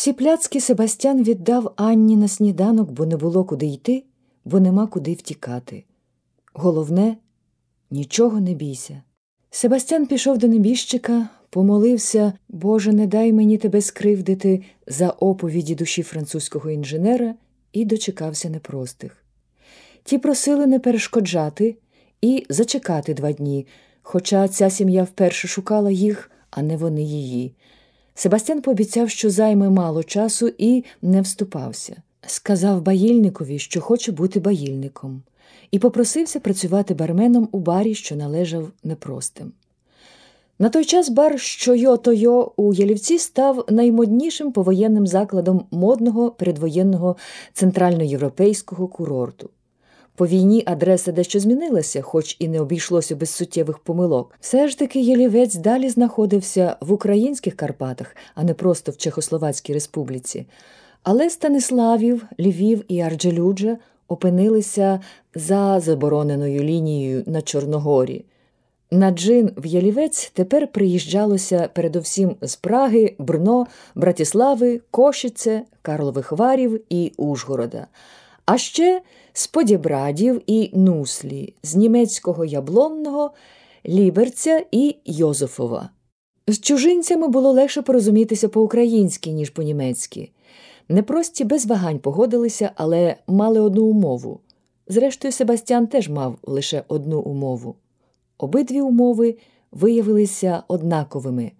Всі пляцки Себастьян віддав Анні на сніданок, бо не було куди йти, бо нема куди втікати. Головне, нічого не бійся. Себастьян пішов до небіжчика, помолився, Боже, не дай мені тебе скривдити за оповіді душі французького інженера і дочекався непростих. Ті просили не перешкоджати і зачекати два дні, хоча ця сім'я вперше шукала їх, а не вони її. Себастьян пообіцяв, що займе мало часу, і не вступався. Сказав баїльникові, що хоче бути баїльником, і попросився працювати барменом у барі, що належав непростим. На той час бар «Що-йо-то-йо» у Ялівці став наймоднішим повоєнним закладом модного передвоєнного центральноєвропейського курорту. По війні адреса дещо змінилася, хоч і не обійшлося без суттєвих помилок. Все ж таки Єлівець далі знаходився в українських Карпатах, а не просто в Чехословацькій республіці. Але Станиславів, Львів і Арджелюджа опинилися за забороненою лінією на Чорногорі. На джин в Ялівець тепер приїжджалося передовсім з Праги, Брно, Братіслави, Кошице, Карлових Варів і Ужгорода. А ще з Подібрадів і Нуслі, з німецького яблонного, Ліберця і Йозефова. З чужинцями було легше порозумітися по-українськи, ніж по-німецьки. Непрості без вагань погодилися, але мали одну умову. Зрештою, Себастьян теж мав лише одну умову. Обидві умови виявилися однаковими.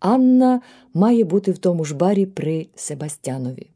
Анна має бути в тому ж барі при Себастьянові.